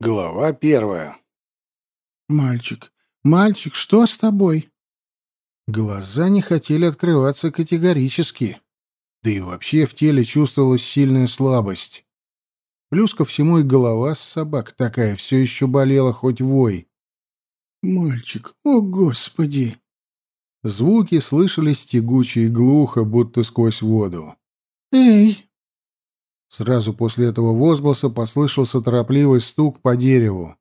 Глава первая. «Мальчик, мальчик, что с тобой?» Глаза не хотели открываться категорически. Да и вообще в теле чувствовалась сильная слабость. Плюс ко всему и голова с собак такая все еще болела, хоть вой. «Мальчик, о господи!» Звуки слышались тягуче и глухо, будто сквозь воду. «Эй!» Сразу после этого возгласа послышался торопливый стук по дереву.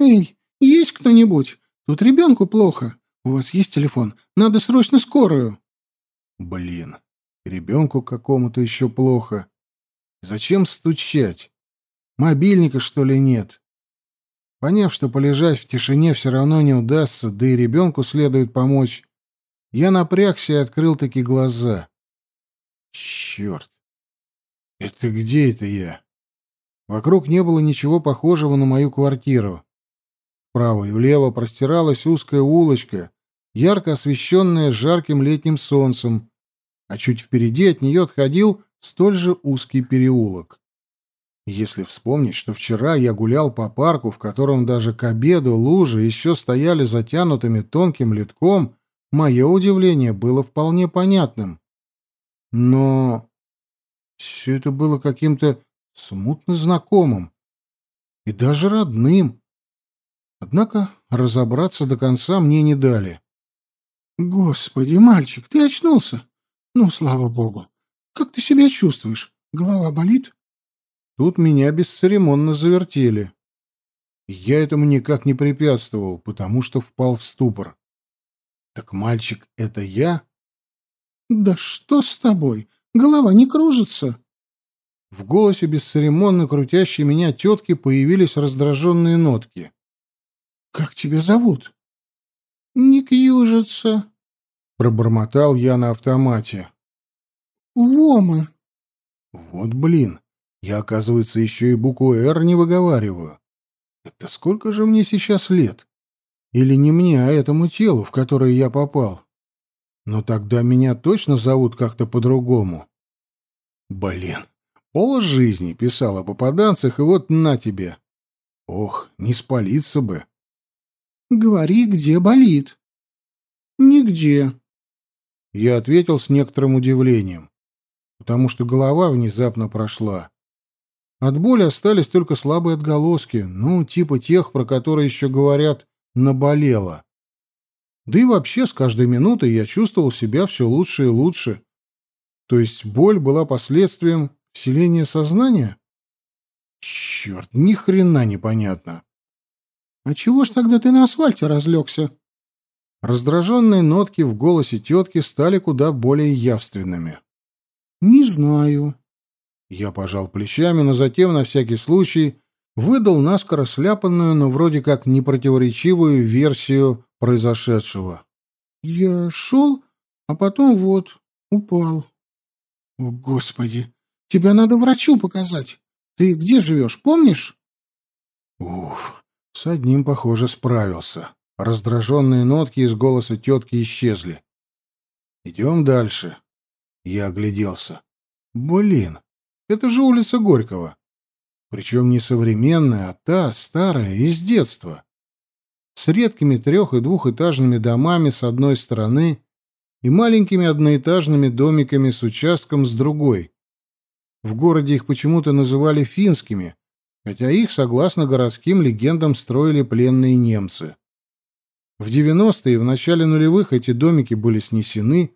«Эй, есть кто-нибудь? Тут ребенку плохо. У вас есть телефон? Надо срочно скорую». «Блин, ребенку какому-то еще плохо. Зачем стучать? Мобильника, что ли, нет?» Поняв, что полежать в тишине все равно не удастся, да и ребенку следует помочь, я напрягся и открыл таки глаза. Черт! Это где это я? Вокруг не было ничего похожего на мою квартиру. Вправо и влево простиралась узкая улочка, ярко освещенная жарким летним солнцем, а чуть впереди от нее отходил столь же узкий переулок. Если вспомнить, что вчера я гулял по парку, в котором даже к обеду лужи еще стояли затянутыми тонким литком, мое удивление было вполне понятным. Но все это было каким-то смутно знакомым и даже родным. Однако разобраться до конца мне не дали. «Господи, мальчик, ты очнулся? Ну, слава богу! Как ты себя чувствуешь? Голова болит?» Тут меня бесцеремонно завертели. Я этому никак не препятствовал, потому что впал в ступор. «Так мальчик, это я?» «Да что с тобой? Голова не кружится. В голосе бесцеремонно крутящей меня тетки появились раздраженные нотки. «Как тебя зовут?» «Не кьюжится», — пробормотал я на автомате. «Вома». «Вот блин, я, оказывается, еще и букву «Р» не выговариваю. Это сколько же мне сейчас лет? Или не мне, а этому телу, в которое я попал? Но тогда меня точно зовут как-то по-другому. Блин, пол жизни писал о попаданцах, и вот на тебе. Ох, не спалиться бы. Говори, где болит. Нигде. Я ответил с некоторым удивлением, потому что голова внезапно прошла. От боли остались только слабые отголоски, ну, типа тех, про которые еще говорят «наболело». Да и вообще с каждой минутой я чувствовал себя все лучше и лучше. То есть боль была последствием вселения сознания? Черт, ни хрена непонятно. А чего ж тогда ты на асфальте разлегся? Раздраженные нотки в голосе тетки стали куда более явственными. Не знаю. Я пожал плечами, но затем, на всякий случай, выдал наскоро сляпанную, но вроде как непротиворечивую версию произошедшего. Я шел, а потом вот, упал. О, Господи! Тебя надо врачу показать. Ты где живешь, помнишь? Уф, с одним, похоже, справился. Раздраженные нотки из голоса тетки исчезли. Идем дальше. Я огляделся. Блин, это же улица Горького. Причем не современная, а та, старая, из детства с редкими трех- и двухэтажными домами с одной стороны и маленькими одноэтажными домиками с участком с другой. В городе их почему-то называли финскими, хотя их, согласно городским легендам, строили пленные немцы. В 90-е и в начале нулевых эти домики были снесены,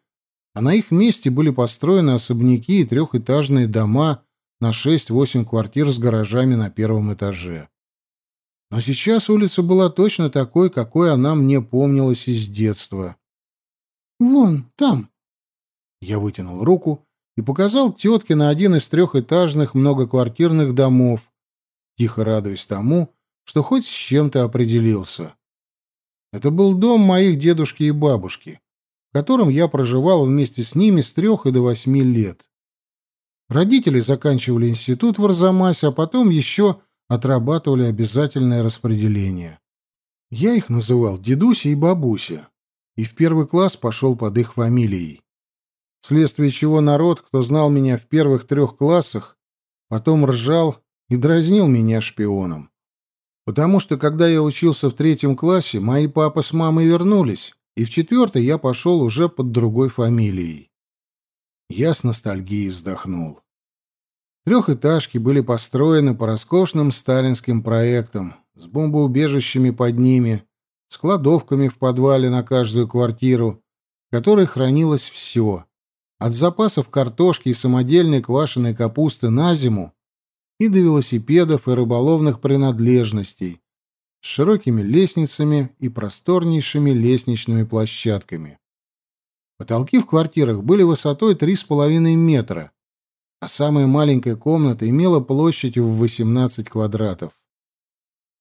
а на их месте были построены особняки и трехэтажные дома на 6-8 квартир с гаражами на первом этаже. Но сейчас улица была точно такой, какой она мне помнилась из детства. «Вон, там!» Я вытянул руку и показал тетке на один из трехэтажных многоквартирных домов, тихо радуясь тому, что хоть с чем-то определился. Это был дом моих дедушки и бабушки, в котором я проживал вместе с ними с трех и до восьми лет. Родители заканчивали институт в Арзамасе, а потом еще отрабатывали обязательное распределение. Я их называл дедуся и бабуся, и в первый класс пошел под их фамилией. Вследствие чего народ, кто знал меня в первых трех классах, потом ржал и дразнил меня шпионом. Потому что, когда я учился в третьем классе, мои папа с мамой вернулись, и в четвертый я пошел уже под другой фамилией. Я с ностальгией вздохнул. Трехэтажки были построены по роскошным сталинским проектам, с бомбоубежищами под ними, с кладовками в подвале на каждую квартиру, в которой хранилось все, от запасов картошки и самодельной квашеной капусты на зиму и до велосипедов и рыболовных принадлежностей, с широкими лестницами и просторнейшими лестничными площадками. Потолки в квартирах были высотой 3,5 метра, а самая маленькая комната имела площадь в 18 квадратов.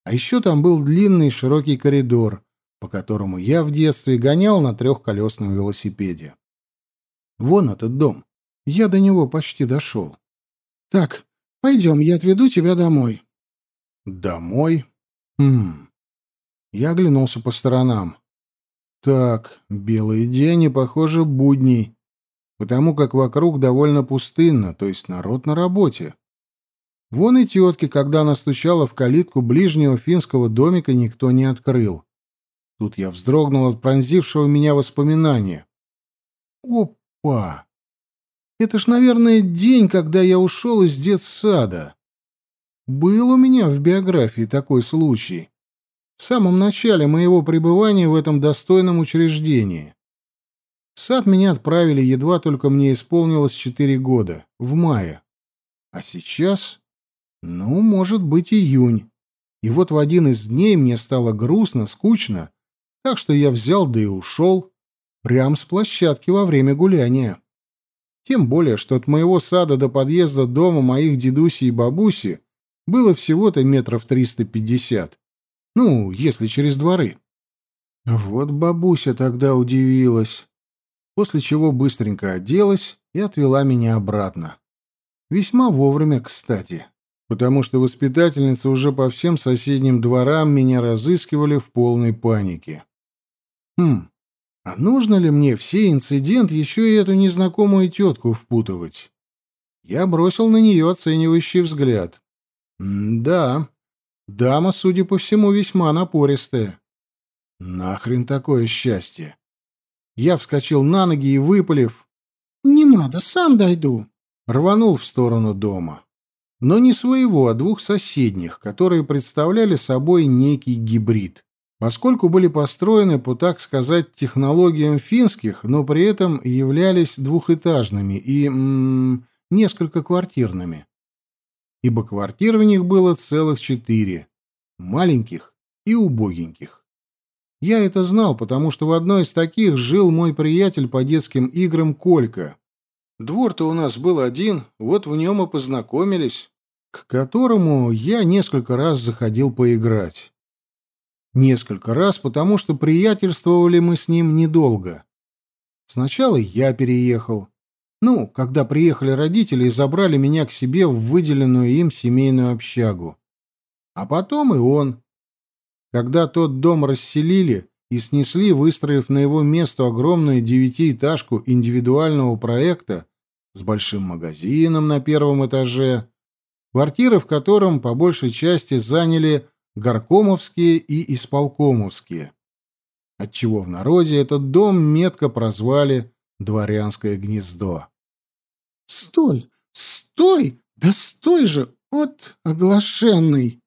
А еще там был длинный широкий коридор, по которому я в детстве гонял на трехколесном велосипеде. Вон этот дом. Я до него почти дошел. Так, пойдем, я отведу тебя домой. Домой? Хм. Я оглянулся по сторонам. Так, белый день и, похоже, будний, потому как вокруг довольно пустынно, то есть народ на работе. Вон и тетки, когда она стучала в калитку ближнего финского домика, никто не открыл. Тут я вздрогнул от пронзившего меня воспоминания. Опа! Это ж, наверное, день, когда я ушел из детсада. Был у меня в биографии такой случай. В самом начале моего пребывания в этом достойном учреждении. Сад меня отправили, едва только мне исполнилось четыре года, в мае. А сейчас, ну, может быть, июнь. И вот в один из дней мне стало грустно, скучно, так что я взял да и ушел, прямо с площадки во время гуляния. Тем более, что от моего сада до подъезда дома моих дедуси и бабуси было всего-то метров триста пятьдесят. Ну, если через дворы. Вот бабуся тогда удивилась. После чего быстренько оделась и отвела меня обратно. Весьма вовремя, кстати. Потому что воспитательницы уже по всем соседним дворам меня разыскивали в полной панике. Хм, а нужно ли мне все инцидент еще и эту незнакомую тетку впутывать? Я бросил на нее оценивающий взгляд. Да, дама, судя по всему, весьма напористая. Нахрен такое счастье? Я вскочил на ноги и, выпалив, «Не надо, сам дойду», рванул в сторону дома. Но не своего, а двух соседних, которые представляли собой некий гибрид. Поскольку были построены по, так сказать, технологиям финских, но при этом являлись двухэтажными и м несколько квартирными ибо квартир в них было целых четыре, маленьких и убогеньких. Я это знал, потому что в одной из таких жил мой приятель по детским играм Колька. Двор-то у нас был один, вот в нем и познакомились, к которому я несколько раз заходил поиграть. Несколько раз, потому что приятельствовали мы с ним недолго. Сначала я переехал, ну, когда приехали родители и забрали меня к себе в выделенную им семейную общагу. А потом и он. Когда тот дом расселили и снесли, выстроив на его место огромную девятиэтажку индивидуального проекта с большим магазином на первом этаже, квартиры в котором по большей части заняли горкомовские и исполкомовские, отчего в народе этот дом метко прозвали дворянское гнездо. «Стой! Стой! Да стой же! от оглашенный!»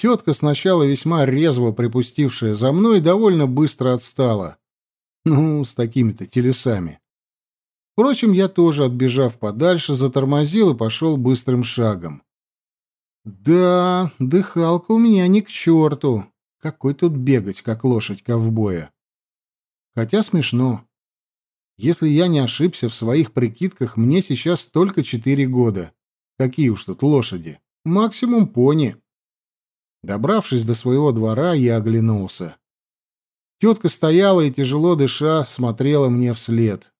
Тетка, сначала весьма резво припустившая за мной, довольно быстро отстала. Ну, с такими-то телесами. Впрочем, я тоже, отбежав подальше, затормозил и пошел быстрым шагом. Да, дыхалка у меня не к черту. Какой тут бегать, как лошадь ковбоя. Хотя смешно. Если я не ошибся в своих прикидках, мне сейчас только четыре года. Какие уж тут лошади. Максимум пони. Добравшись до своего двора, я оглянулся. Тетка стояла и, тяжело дыша, смотрела мне вслед.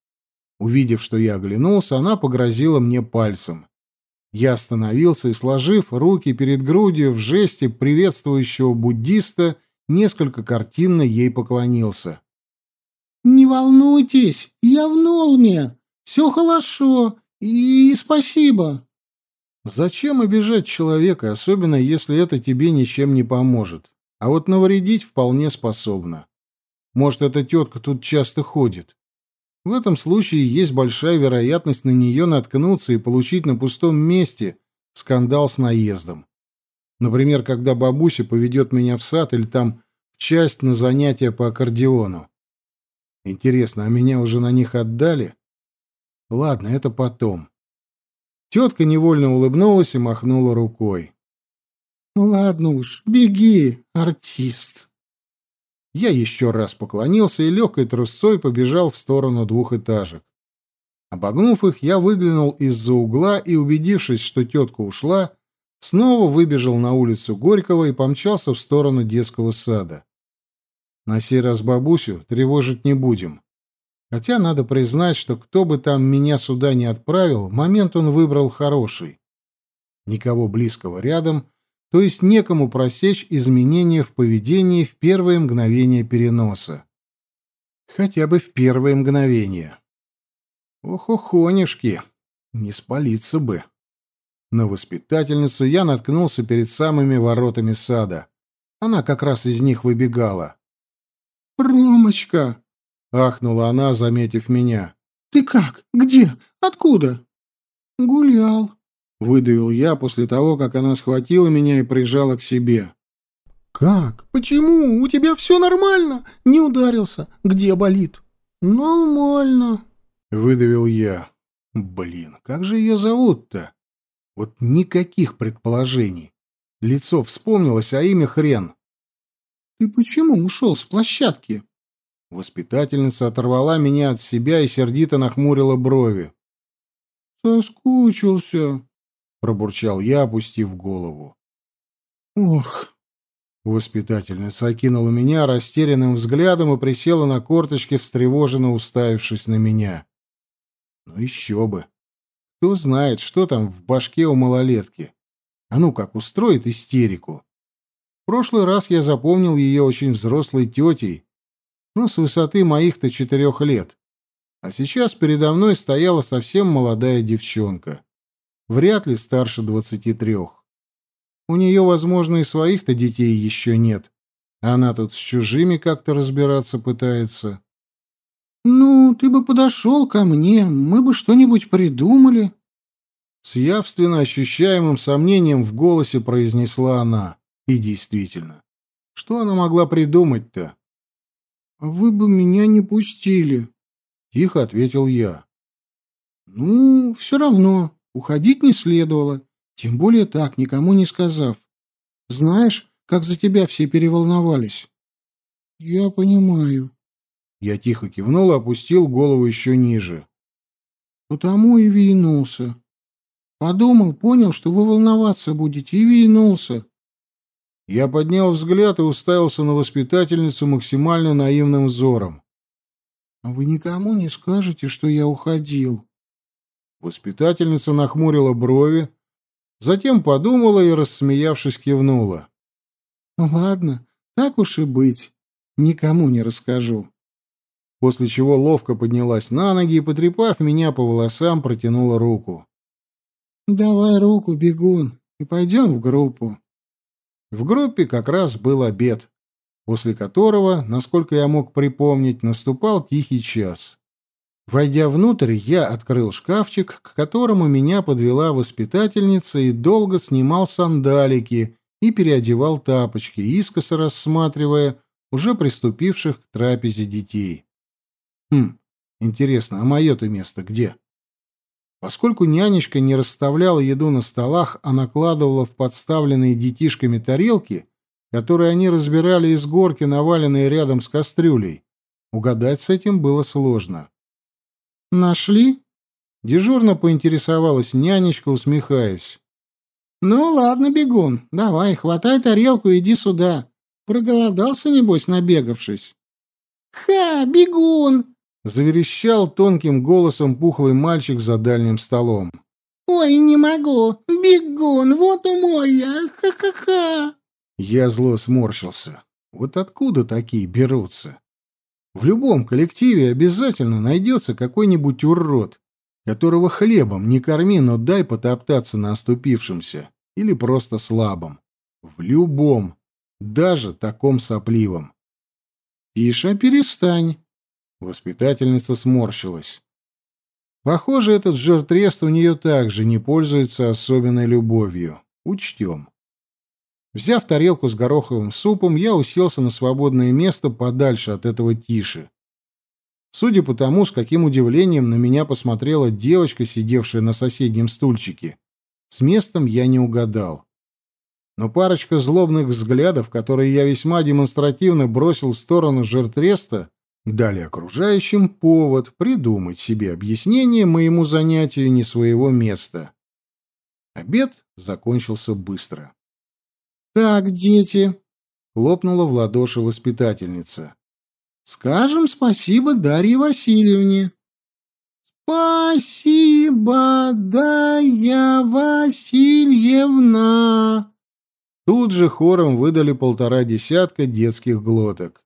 Увидев, что я оглянулся, она погрозила мне пальцем. Я остановился и, сложив руки перед грудью в жесте приветствующего буддиста, несколько картинно ей поклонился. «Не волнуйтесь, я в норме. Все хорошо. И спасибо». Зачем обижать человека, особенно если это тебе ничем не поможет? А вот навредить вполне способна. Может, эта тетка тут часто ходит. В этом случае есть большая вероятность на нее наткнуться и получить на пустом месте скандал с наездом. Например, когда бабуся поведет меня в сад или там в часть на занятия по аккордеону. Интересно, а меня уже на них отдали? Ладно, это потом. Тетка невольно улыбнулась и махнула рукой. «Ладно уж, беги, артист». Я еще раз поклонился и легкой трусцой побежал в сторону двухэтажек. Обогнув их, я выглянул из-за угла и, убедившись, что тетка ушла, снова выбежал на улицу Горького и помчался в сторону детского сада. На сей раз бабусю тревожить не будем. Хотя надо признать, что кто бы там меня сюда не отправил, момент он выбрал хороший. Никого близкого рядом, то есть некому просечь изменения в поведении в первые мгновения переноса. Хотя бы в первые мгновения. Ох-охонюшки, не спалиться бы. На воспитательницу я наткнулся перед самыми воротами сада. Она как раз из них выбегала. «Ромочка!» — ахнула она, заметив меня. «Ты как? Где? Откуда?» «Гулял», — выдавил я после того, как она схватила меня и прижала к себе. «Как? Почему? У тебя все нормально? Не ударился? Где болит?» «Нормально», — выдавил я. «Блин, как же ее зовут-то?» Вот никаких предположений. Лицо вспомнилось, а имя хрен. «Ты почему ушел с площадки?» Воспитательница оторвала меня от себя и сердито нахмурила брови. «Соскучился», — пробурчал я, опустив голову. «Ох!» Воспитательница окинула меня растерянным взглядом и присела на корточки, встревоженно уставившись на меня. «Ну еще бы! Кто знает, что там в башке у малолетки? А ну как устроит истерику!» В прошлый раз я запомнил ее очень взрослой тетей, ну, с высоты моих-то четырех лет. А сейчас передо мной стояла совсем молодая девчонка. Вряд ли старше двадцати трех. У нее, возможно, и своих-то детей еще нет. Она тут с чужими как-то разбираться пытается. «Ну, ты бы подошел ко мне, мы бы что-нибудь придумали». С явственно ощущаемым сомнением в голосе произнесла она. И действительно, что она могла придумать-то? «А вы бы меня не пустили», — тихо ответил я. «Ну, все равно, уходить не следовало, тем более так, никому не сказав. Знаешь, как за тебя все переволновались?» «Я понимаю». Я тихо кивнул и опустил голову еще ниже. «Потому и винулся. Подумал, понял, что вы волноваться будете, и винулся. Я поднял взгляд и уставился на воспитательницу максимально наивным взором. «А вы никому не скажете, что я уходил?» Воспитательница нахмурила брови, затем подумала и, рассмеявшись, кивнула. «Ладно, так уж и быть. Никому не расскажу». После чего ловко поднялась на ноги и, потрепав меня по волосам, протянула руку. «Давай руку, бегун, и пойдем в группу». В группе как раз был обед, после которого, насколько я мог припомнить, наступал тихий час. Войдя внутрь, я открыл шкафчик, к которому меня подвела воспитательница и долго снимал сандалики и переодевал тапочки, искоса рассматривая уже приступивших к трапезе детей. Хм, интересно, а мое-то место где? Поскольку нянечка не расставляла еду на столах, а накладывала в подставленные детишками тарелки, которые они разбирали из горки, наваленные рядом с кастрюлей, угадать с этим было сложно. «Нашли?» — дежурно поинтересовалась нянечка, усмехаясь. «Ну ладно, бегун, давай, хватай тарелку и иди сюда. Проголодался, небось, набегавшись». «Ха, бегун!» — заверещал тонким голосом пухлый мальчик за дальним столом. «Ой, не могу! Бегун! Вот умой я! Ха-ха-ха!» Я зло сморщился. Вот откуда такие берутся? В любом коллективе обязательно найдется какой-нибудь урод, которого хлебом не корми, но дай потоптаться на оступившемся или просто слабом. В любом, даже таком сопливом. «Тише, перестань!» Воспитательница сморщилась. Похоже, этот жертрест у нее также не пользуется особенной любовью. Учтем. Взяв тарелку с гороховым супом, я уселся на свободное место подальше от этого тиши. Судя по тому, с каким удивлением на меня посмотрела девочка, сидевшая на соседнем стульчике, с местом я не угадал. Но парочка злобных взглядов, которые я весьма демонстративно бросил в сторону жертреста, дали окружающим повод придумать себе объяснение моему занятию не своего места. Обед закончился быстро. «Так, дети!» — хлопнула в ладоши воспитательница. «Скажем спасибо Дарье Васильевне». «Спасибо, Дарья Васильевна!» Тут же хором выдали полтора десятка детских глоток.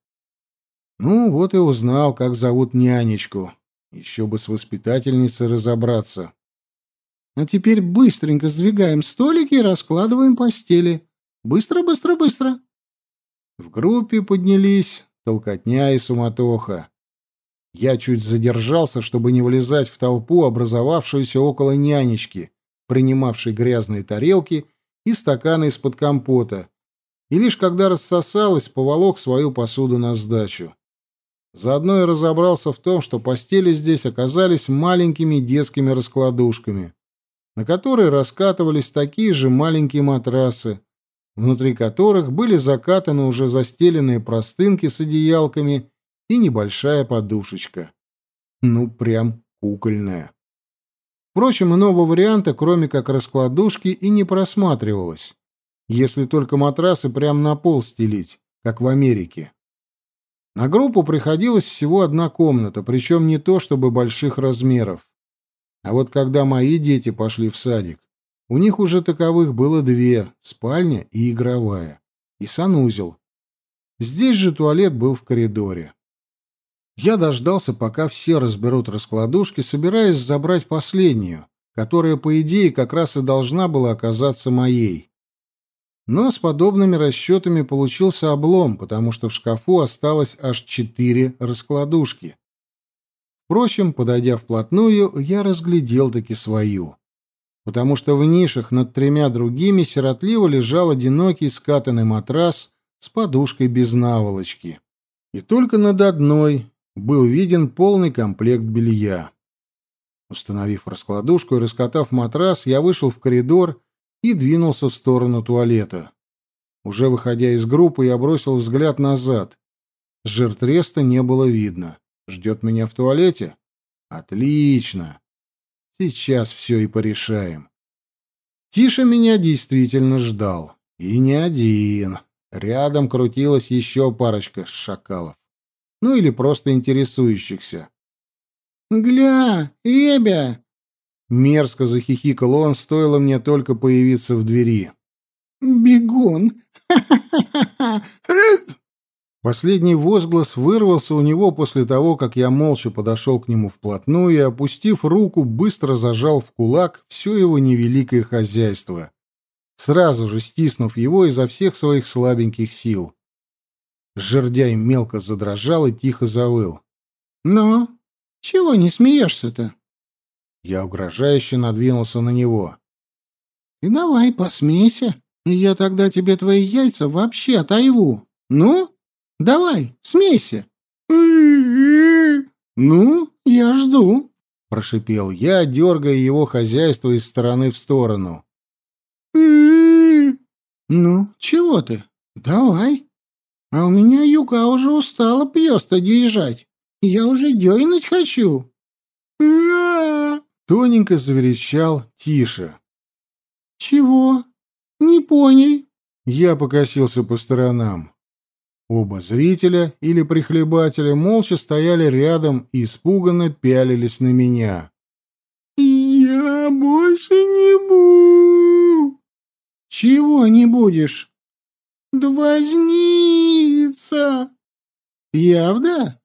Ну, вот и узнал, как зовут нянечку. Еще бы с воспитательницей разобраться. А теперь быстренько сдвигаем столики и раскладываем постели. Быстро, быстро, быстро. В группе поднялись толкотня и суматоха. Я чуть задержался, чтобы не влезать в толпу, образовавшуюся около нянечки, принимавшей грязные тарелки и стаканы из-под компота, и лишь когда рассосалась, поволок свою посуду на сдачу. Заодно и разобрался в том, что постели здесь оказались маленькими детскими раскладушками, на которые раскатывались такие же маленькие матрасы, внутри которых были закатаны уже застеленные простынки с одеялками и небольшая подушечка. Ну, прям кукольная. Впрочем, иного варианта, кроме как раскладушки, и не просматривалось, если только матрасы прямо на пол стелить, как в Америке. На группу приходилось всего одна комната, причем не то чтобы больших размеров. А вот когда мои дети пошли в садик, у них уже таковых было две — спальня и игровая, и санузел. Здесь же туалет был в коридоре. Я дождался, пока все разберут раскладушки, собираясь забрать последнюю, которая, по идее, как раз и должна была оказаться моей. Но с подобными расчетами получился облом, потому что в шкафу осталось аж четыре раскладушки. Впрочем, подойдя вплотную, я разглядел таки свою. Потому что в нишах над тремя другими сиротливо лежал одинокий скатанный матрас с подушкой без наволочки. И только над одной был виден полный комплект белья. Установив раскладушку и раскатав матрас, я вышел в коридор и двинулся в сторону туалета. Уже выходя из группы, я бросил взгляд назад. Жертреста не было видно. Ждет меня в туалете? Отлично. Сейчас все и порешаем. Тиша меня действительно ждал. И не один. Рядом крутилась еще парочка шакалов. Ну или просто интересующихся. «Гля, Эбя!» Мерзко захихикал он, стоило мне только появиться в двери. «Бегун! Последний возглас вырвался у него после того, как я молча подошел к нему вплотную и, опустив руку, быстро зажал в кулак все его невеликое хозяйство, сразу же стиснув его изо всех своих слабеньких сил. Жердяй мелко задрожал и тихо завыл. «Ну, чего не смеешься-то?» Я угрожающе надвинулся на него. «Ты давай, посмейся, и я тогда тебе твои яйца вообще отойву. Ну, давай, смейся!» «Ну, я жду», — прошипел я, дергая его хозяйство из стороны в сторону. «Ну, чего ты? Давай. А у меня юка уже устала пьёста езжать. Я уже дёйнуть хочу». Тоненько заверещал тише. «Чего? Не понял?» Я покосился по сторонам. Оба зрителя или прихлебателя молча стояли рядом и испуганно пялились на меня. «Я больше не буду!» «Чего не будешь?» «Да возница!» «Явда?»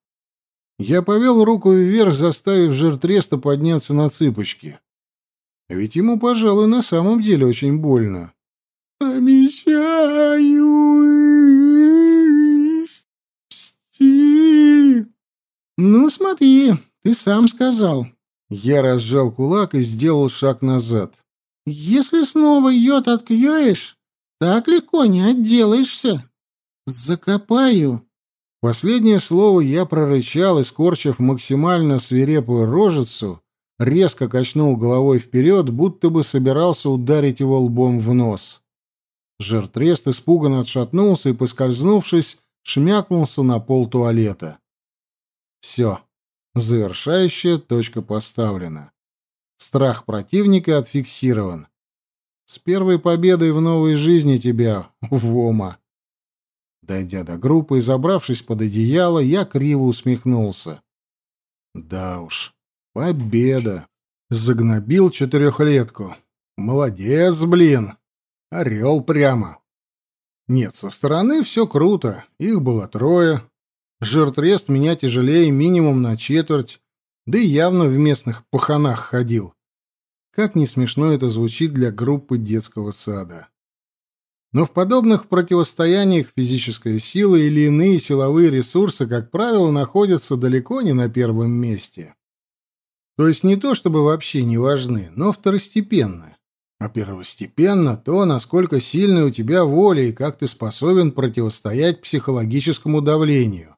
Я повел руку вверх, заставив жиртреста подняться на цыпочки. Ведь ему, пожалуй, на самом деле очень больно. «Обещаю спасти!» «Ну, смотри, ты сам сказал». Я разжал кулак и сделал шаг назад. «Если снова йод откроешь, так легко не отделаешься. Закопаю». Последнее слово я прорычал и, скорчив максимально свирепую рожицу, резко качнул головой вперед, будто бы собирался ударить его лбом в нос. Жертрест испуганно отшатнулся и, поскользнувшись, шмякнулся на пол туалета. Все. Завершающая точка поставлена. Страх противника отфиксирован. С первой победой в новой жизни тебя, Вома. Дойдя до группы и забравшись под одеяло, я криво усмехнулся. Да уж, победа. Загнобил четырехлетку. Молодец, блин. Орел прямо. Нет, со стороны все круто. Их было трое. Жертрест меня тяжелее минимум на четверть, да и явно в местных паханах ходил. Как не смешно это звучит для группы детского сада. Но в подобных противостояниях физическая сила или иные силовые ресурсы, как правило, находятся далеко не на первом месте. То есть не то чтобы вообще не важны, но второстепенно. А первостепенно то, насколько сильная у тебя воля и как ты способен противостоять психологическому давлению.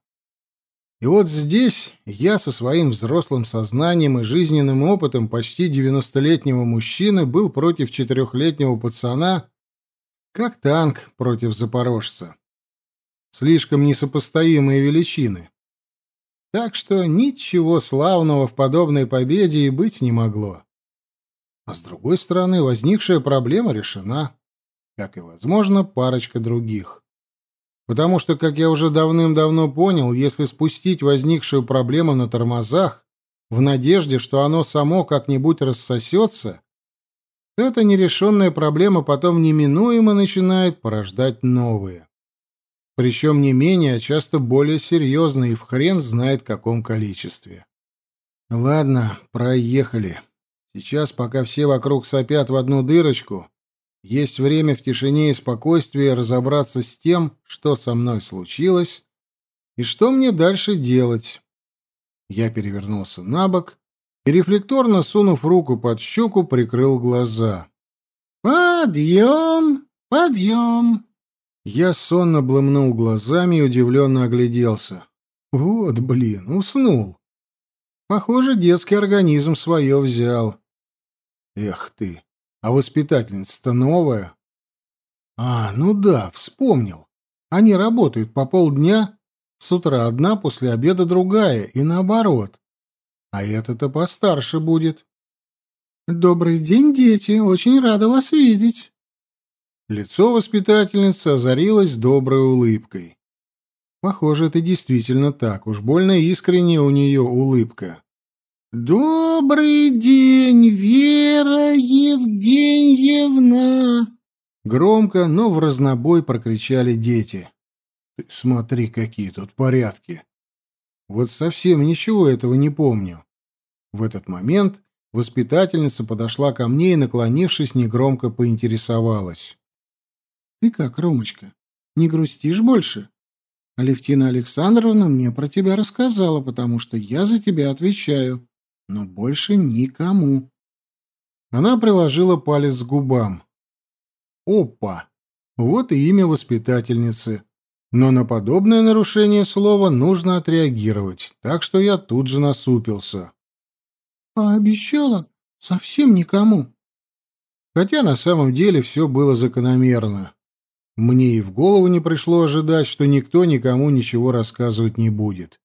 И вот здесь я со своим взрослым сознанием и жизненным опытом почти девяностолетнего мужчины был против четырехлетнего пацана, как танк против запорожца. Слишком несопоставимые величины. Так что ничего славного в подобной победе и быть не могло. А с другой стороны, возникшая проблема решена, как и, возможно, парочка других. Потому что, как я уже давным-давно понял, если спустить возникшую проблему на тормозах, в надежде, что оно само как-нибудь рассосется, эта нерешенная проблема потом неминуемо начинает порождать новые. Причем не менее, а часто более серьезные и в хрен знает каком количестве. Ладно, проехали. Сейчас, пока все вокруг сопят в одну дырочку, есть время в тишине и спокойствии разобраться с тем, что со мной случилось и что мне дальше делать. Я перевернулся на бок и, рефлекторно сунув руку под щеку, прикрыл глаза. «Подъем! Подъем!» Я сонно блымнул глазами и удивленно огляделся. Вот, блин, уснул. Похоже, детский организм свое взял. Эх ты, а воспитательница-то новая. А, ну да, вспомнил. Они работают по полдня, с утра одна, после обеда другая, и наоборот. А это-то постарше будет. «Добрый день, дети. Очень рада вас видеть». Лицо воспитательницы озарилось доброй улыбкой. Похоже, это действительно так. Уж больно искренняя у нее улыбка. «Добрый день, Вера Евгеньевна!» Громко, но в разнобой прокричали дети. «Ты смотри, какие тут порядки!» Вот совсем ничего этого не помню. В этот момент воспитательница подошла ко мне и, наклонившись, негромко поинтересовалась. «Ты как, Ромочка, не грустишь больше? Алевтина Александровна мне про тебя рассказала, потому что я за тебя отвечаю но больше никому. Она приложила палец к губам. Опа! Вот и имя воспитательницы. Но на подобное нарушение слова нужно отреагировать, так что я тут же насупился. А обещала совсем никому. Хотя на самом деле все было закономерно. Мне и в голову не пришло ожидать, что никто никому ничего рассказывать не будет.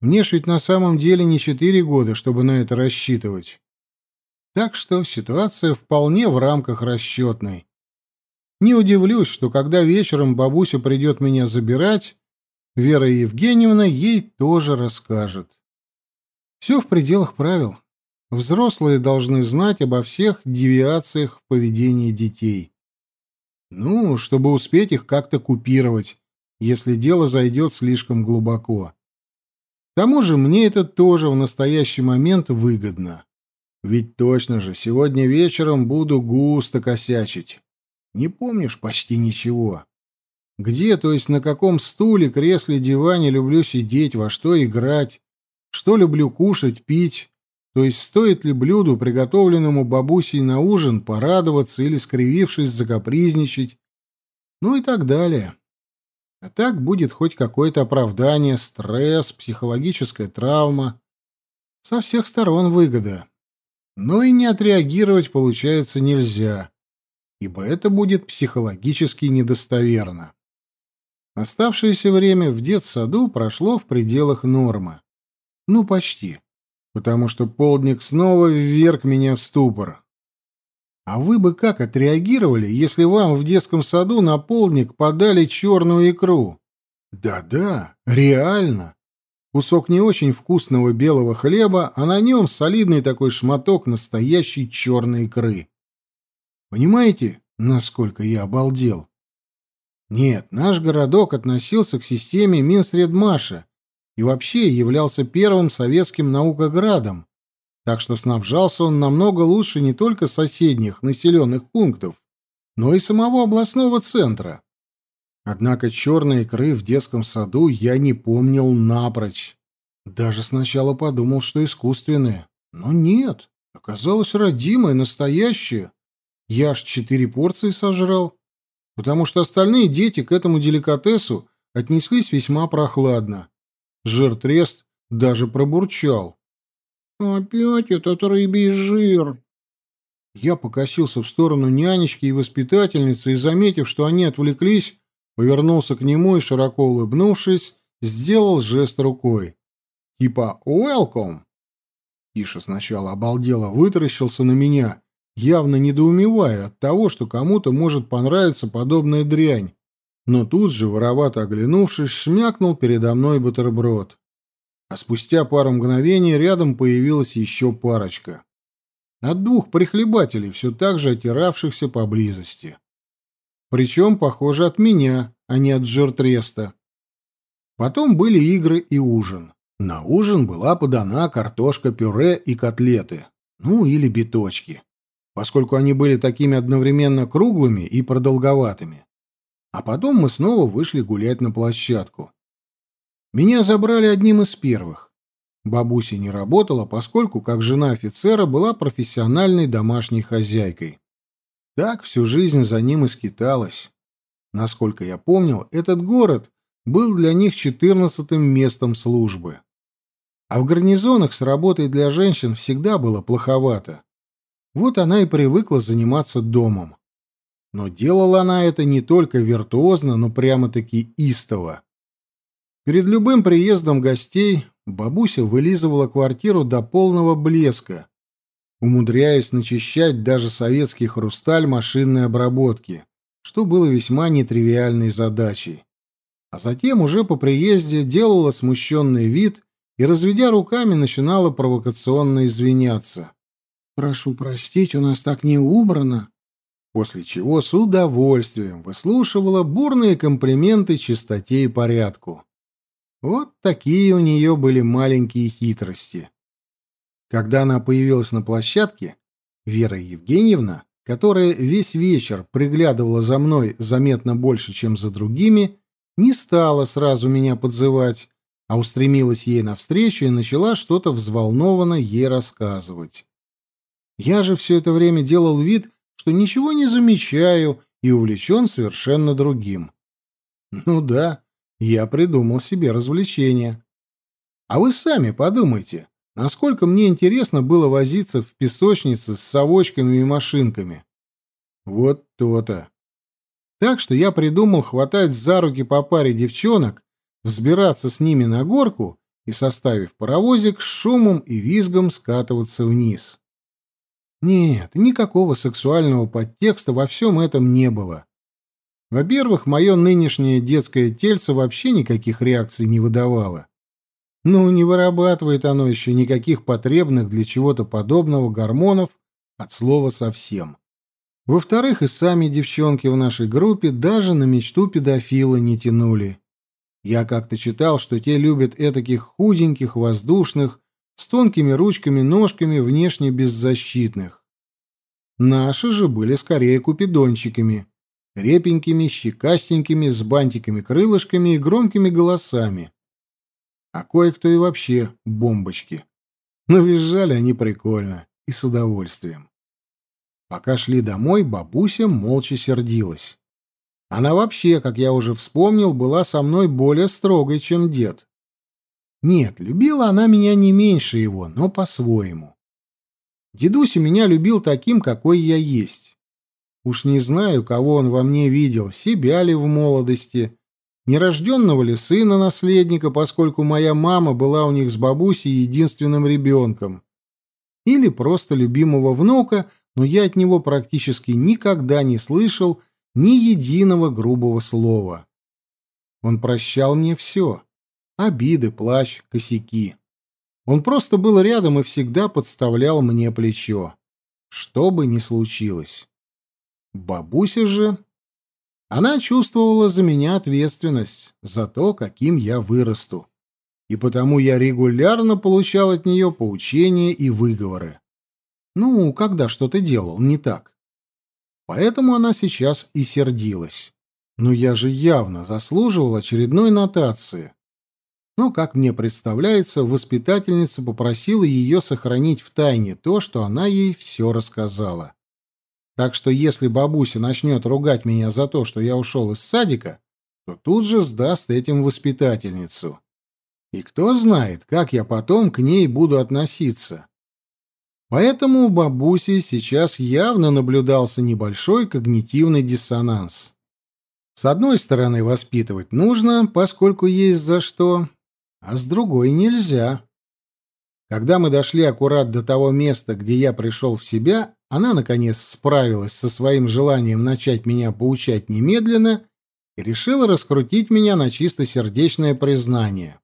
Мне ж ведь на самом деле не четыре года, чтобы на это рассчитывать. Так что ситуация вполне в рамках расчетной. Не удивлюсь, что когда вечером бабуся придет меня забирать, Вера Евгеньевна ей тоже расскажет. Все в пределах правил. Взрослые должны знать обо всех девиациях в поведении детей. Ну, чтобы успеть их как-то купировать, если дело зайдет слишком глубоко. К тому же мне это тоже в настоящий момент выгодно. Ведь точно же, сегодня вечером буду густо косячить. Не помнишь почти ничего. Где, то есть на каком стуле, кресле, диване люблю сидеть, во что играть, что люблю кушать, пить, то есть стоит ли блюду, приготовленному бабусей на ужин, порадоваться или, скривившись, закапризничать, ну и так далее. А так будет хоть какое-то оправдание, стресс, психологическая травма. Со всех сторон выгода. Но и не отреагировать, получается, нельзя, ибо это будет психологически недостоверно. Оставшееся время в детсаду прошло в пределах нормы. Ну, почти. Потому что полдник снова вверг меня в ступор. А вы бы как отреагировали, если вам в детском саду на полдник подали черную икру? Да-да, реально. Кусок не очень вкусного белого хлеба, а на нем солидный такой шматок настоящей черной икры. Понимаете, насколько я обалдел? Нет, наш городок относился к системе Минсредмаша и вообще являлся первым советским наукоградом, так что снабжался он намного лучше не только соседних населенных пунктов, но и самого областного центра. Однако черной икры в детском саду я не помнил напрочь. Даже сначала подумал, что искусственная. Но нет, оказалось родимая, настоящая. Я аж четыре порции сожрал потому что остальные дети к этому деликатесу отнеслись весьма прохладно. Жир-трест даже пробурчал. «Опять этот рыбий жир!» Я покосился в сторону нянечки и воспитательницы и, заметив, что они отвлеклись, повернулся к нему и, широко улыбнувшись, сделал жест рукой. Типа «Welcome!» Тиша сначала обалдело вытаращился на меня, явно недоумевая от того, что кому-то может понравиться подобная дрянь, но тут же, воровато оглянувшись, шмякнул передо мной бутерброд. А спустя пару мгновений рядом появилась еще парочка. От двух прихлебателей, все так же отиравшихся поблизости. Причем, похоже, от меня, а не от жиртреста. Потом были игры и ужин. На ужин была подана картошка-пюре и котлеты. Ну, или биточки поскольку они были такими одновременно круглыми и продолговатыми. А потом мы снова вышли гулять на площадку. Меня забрали одним из первых. Бабуся не работала, поскольку, как жена офицера, была профессиональной домашней хозяйкой. Так всю жизнь за ним и скиталась. Насколько я помнил, этот город был для них четырнадцатым местом службы. А в гарнизонах с работой для женщин всегда было плоховато. Вот она и привыкла заниматься домом. Но делала она это не только виртуозно, но прямо-таки истово. Перед любым приездом гостей бабуся вылизывала квартиру до полного блеска, умудряясь начищать даже советский хрусталь машинной обработки, что было весьма нетривиальной задачей. А затем уже по приезде делала смущенный вид и, разведя руками, начинала провокационно извиняться. Прошу простить, у нас так не убрано. После чего с удовольствием выслушивала бурные комплименты чистоте и порядку. Вот такие у нее были маленькие хитрости. Когда она появилась на площадке, Вера Евгеньевна, которая весь вечер приглядывала за мной заметно больше, чем за другими, не стала сразу меня подзывать, а устремилась ей навстречу и начала что-то взволнованно ей рассказывать. Я же все это время делал вид, что ничего не замечаю и увлечен совершенно другим. Ну да, я придумал себе развлечение. А вы сами подумайте, насколько мне интересно было возиться в песочнице с совочками и машинками. Вот то-то. Так что я придумал хватать за руки по паре девчонок, взбираться с ними на горку и, составив паровозик, с шумом и визгом скатываться вниз. Нет, никакого сексуального подтекста во всем этом не было. Во-первых, мое нынешнее детское тельце вообще никаких реакций не выдавало. Ну, не вырабатывает оно еще никаких потребных для чего-то подобного гормонов от слова совсем. Во-вторых, и сами девчонки в нашей группе даже на мечту педофила не тянули. Я как-то читал, что те любят этаких худеньких, воздушных, с тонкими ручками-ножками, внешне беззащитных. Наши же были скорее купидончиками, репенькими, щекастенькими, с бантиками-крылышками и громкими голосами. А кое-кто и вообще бомбочки. Но визжали они прикольно и с удовольствием. Пока шли домой, бабуся молча сердилась. Она вообще, как я уже вспомнил, была со мной более строгой, чем дед. Нет, любила она меня не меньше его, но по-своему. Дедуся меня любил таким, какой я есть. Уж не знаю, кого он во мне видел, себя ли в молодости, нерожденного ли сына-наследника, поскольку моя мама была у них с бабусей единственным ребенком, или просто любимого внука, но я от него практически никогда не слышал ни единого грубого слова. Он прощал мне все — обиды, плач, косяки. Он просто был рядом и всегда подставлял мне плечо, что бы ни случилось. Бабуся же... Она чувствовала за меня ответственность, за то, каким я вырасту. И потому я регулярно получал от нее поучения и выговоры. Ну, когда что-то делал не так. Поэтому она сейчас и сердилась. Но я же явно заслуживал очередной нотации. Но, как мне представляется, воспитательница попросила ее сохранить в тайне то, что она ей все рассказала. Так что если бабуся начнет ругать меня за то, что я ушел из садика, то тут же сдаст этим воспитательницу. И кто знает, как я потом к ней буду относиться. Поэтому у бабуси сейчас явно наблюдался небольшой когнитивный диссонанс. С одной стороны, воспитывать нужно, поскольку есть за что, а с другой нельзя. Когда мы дошли аккурат до того места, где я пришел в себя, она, наконец, справилась со своим желанием начать меня поучать немедленно и решила раскрутить меня на чистосердечное признание.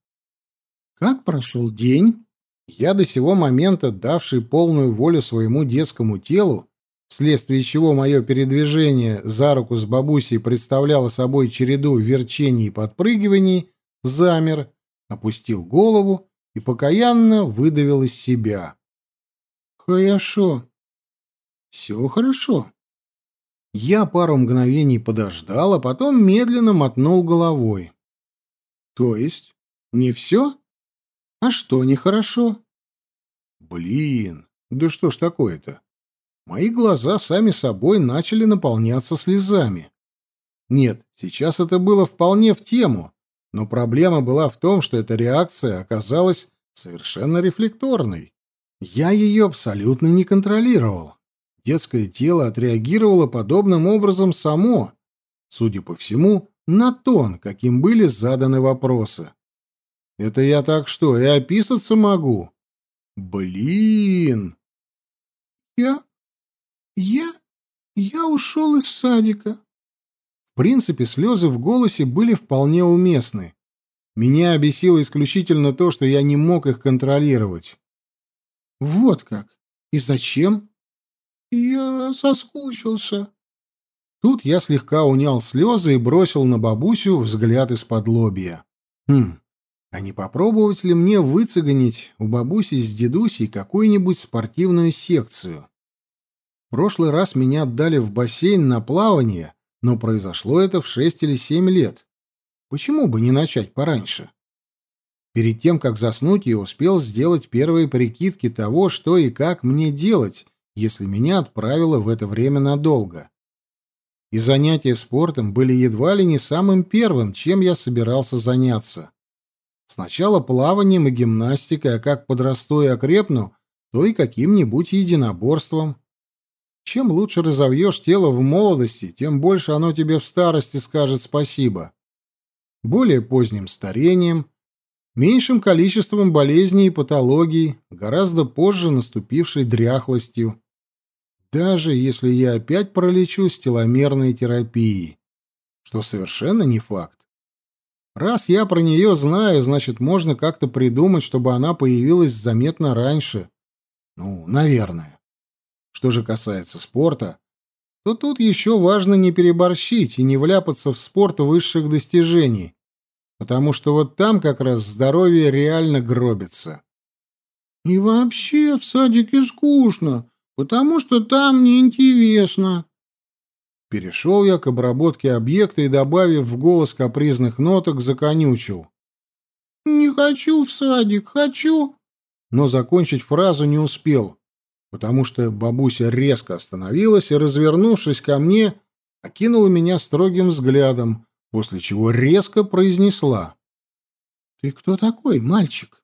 «Как прошел день?» Я до сего момента, давший полную волю своему детскому телу, вследствие чего мое передвижение за руку с бабусей представляло собой череду верчений и подпрыгиваний, замер, опустил голову и покаянно выдавил из себя. «Хорошо. Все хорошо». Я пару мгновений подождал, а потом медленно мотнул головой. «То есть не все?» А что нехорошо? Блин, да что ж такое-то? Мои глаза сами собой начали наполняться слезами. Нет, сейчас это было вполне в тему, но проблема была в том, что эта реакция оказалась совершенно рефлекторной. Я ее абсолютно не контролировал. Детское тело отреагировало подобным образом само, судя по всему, на тон, каким были заданы вопросы. Это я так что, и описаться могу? Блин! Я... я... я ушел из садика. В принципе, слезы в голосе были вполне уместны. Меня обесило исключительно то, что я не мог их контролировать. Вот как? И зачем? Я соскучился. Тут я слегка унял слезы и бросил на бабусю взгляд из-под лобья. Хм, а не попробовать ли мне выцегонить у бабуси с дедусей какую-нибудь спортивную секцию? В прошлый раз меня отдали в бассейн на плавание, но произошло это в шесть или семь лет. Почему бы не начать пораньше? Перед тем, как заснуть, я успел сделать первые прикидки того, что и как мне делать, если меня отправило в это время надолго. И занятия спортом были едва ли не самым первым, чем я собирался заняться. Сначала плаванием и гимнастикой, а как подрасту и окрепну, то и каким-нибудь единоборством. Чем лучше разовьешь тело в молодости, тем больше оно тебе в старости скажет спасибо. Более поздним старением, меньшим количеством болезней и патологий, гораздо позже наступившей дряхлостью. Даже если я опять пролечу с теломерной терапией, что совершенно не факт. Раз я про нее знаю, значит, можно как-то придумать, чтобы она появилась заметно раньше. Ну, наверное. Что же касается спорта, то тут еще важно не переборщить и не вляпаться в спорт высших достижений. потому что вот там как раз здоровье реально гробится. И вообще в садике скучно, потому что там неинтересно. Перешел я к обработке объекта и, добавив в голос капризных ноток, законючил. «Не хочу в садик, хочу!» Но закончить фразу не успел, потому что бабуся резко остановилась и, развернувшись ко мне, окинула меня строгим взглядом, после чего резко произнесла. «Ты кто такой, мальчик?»